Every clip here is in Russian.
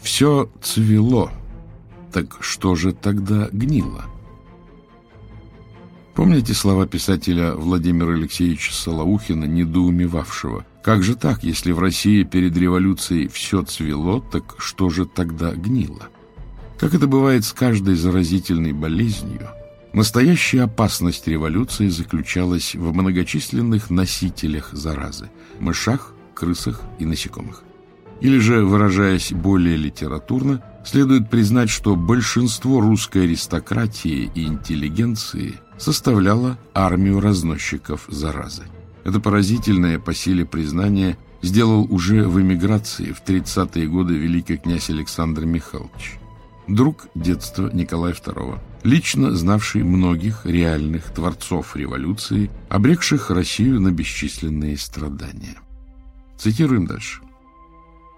Все цвело. Так что же тогда гнило? Помните слова писателя Владимира Алексеевича Солоухина, недоумевавшего? Как же так, если в России перед революцией все цвело, так что же тогда гнило? Как это бывает с каждой заразительной болезнью, настоящая опасность революции заключалась в многочисленных носителях заразы – мышах, крысах и насекомых. Или же, выражаясь более литературно, следует признать, что большинство русской аристократии и интеллигенции составляло армию разносчиков заразы. Это поразительное по силе признание сделал уже в эмиграции в 30-е годы великий князь Александр Михайлович, друг детства Николая II, лично знавший многих реальных творцов революции, обрекших Россию на бесчисленные страдания. Цитируем дальше.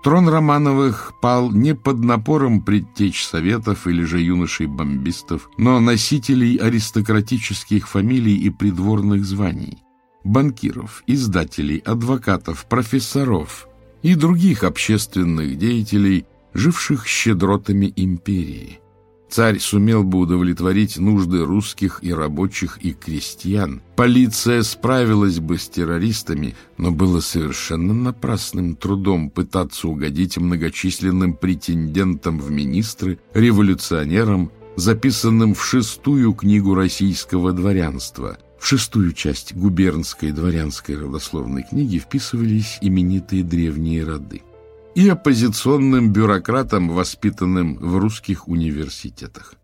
Трон Романовых пал не под напором предтеч советов или же юношей-бомбистов, но носителей аристократических фамилий и придворных званий, банкиров, издателей, адвокатов, профессоров и других общественных деятелей, живших щедротами империи – Царь сумел бы удовлетворить нужды русских и рабочих и крестьян. Полиция справилась бы с террористами, но было совершенно напрасным трудом пытаться угодить многочисленным претендентам в министры, революционерам, записанным в шестую книгу российского дворянства. В шестую часть губернской дворянской родословной книги вписывались именитые древние роды и оппозиционным бюрократам, воспитанным в русских университетах.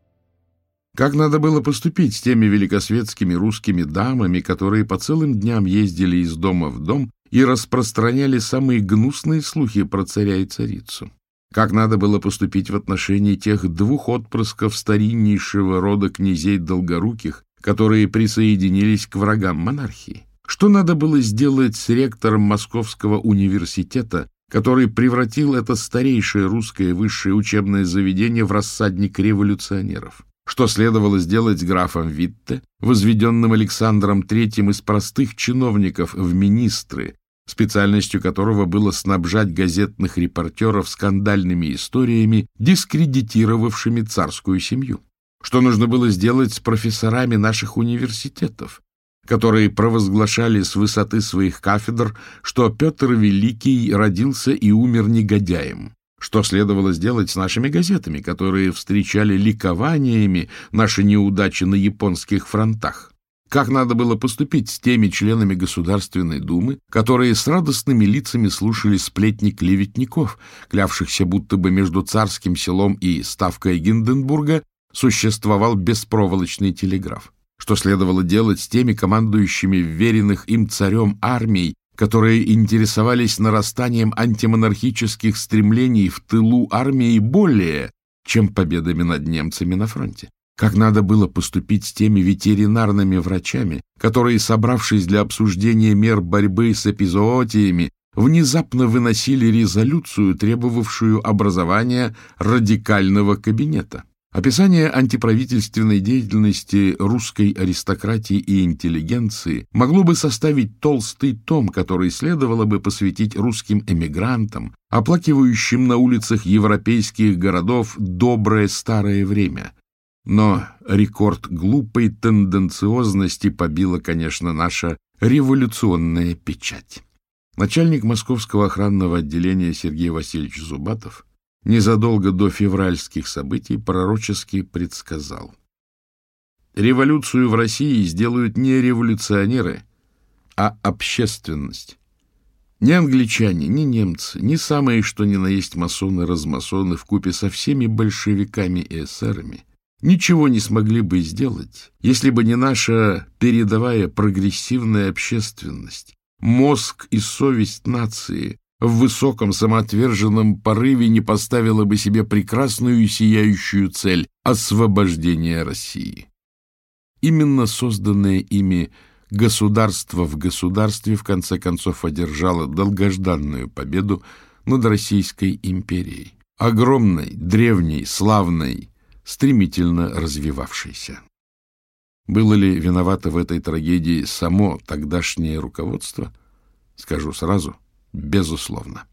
Как надо было поступить с теми великосветскими русскими дамами, которые по целым дням ездили из дома в дом и распространяли самые гнусные слухи про царя и царицу? Как надо было поступить в отношении тех двух отпрысков стариннейшего рода князей Долгоруких, которые присоединились к врагам монархии? Что надо было сделать с ректором Московского университета, который превратил это старейшее русское высшее учебное заведение в рассадник революционеров, что следовало сделать графом Витте, возведенным Александром III из простых чиновников в министры, специальностью которого было снабжать газетных репортеров скандальными историями, дискредитировавшими царскую семью, что нужно было сделать с профессорами наших университетов, которые провозглашали с высоты своих кафедр, что Петр Великий родился и умер негодяем. Что следовало сделать с нашими газетами, которые встречали ликованиями наши неудачи на японских фронтах? Как надо было поступить с теми членами Государственной Думы, которые с радостными лицами слушали сплетни клеветников, клявшихся будто бы между царским селом и ставкой Гинденбурга существовал беспроволочный телеграф? что следовало делать с теми командующими веренных им царем армий, которые интересовались нарастанием антимонархических стремлений в тылу армии более, чем победами над немцами на фронте. Как надо было поступить с теми ветеринарными врачами, которые, собравшись для обсуждения мер борьбы с эпизоотиями, внезапно выносили резолюцию, требовавшую образования радикального кабинета. Описание антиправительственной деятельности русской аристократии и интеллигенции могло бы составить толстый том, который следовало бы посвятить русским эмигрантам, оплакивающим на улицах европейских городов доброе старое время. Но рекорд глупой тенденциозности побила, конечно, наша революционная печать. Начальник московского охранного отделения Сергей Васильевич Зубатов – незадолго до февральских событий пророчески предсказал. Революцию в России сделают не революционеры, а общественность. Ни англичане, ни немцы, ни самые, что ни на есть масоны-размасоны купе со всеми большевиками и эсерами ничего не смогли бы сделать, если бы не наша передовая прогрессивная общественность, мозг и совесть нации, в высоком самоотверженном порыве не поставила бы себе прекрасную и сияющую цель – освобождения России. Именно созданное ими государство в государстве в конце концов одержало долгожданную победу над Российской империей, огромной, древней, славной, стремительно развивавшейся. Было ли виновато в этой трагедии само тогдашнее руководство? Скажу сразу Безусловно.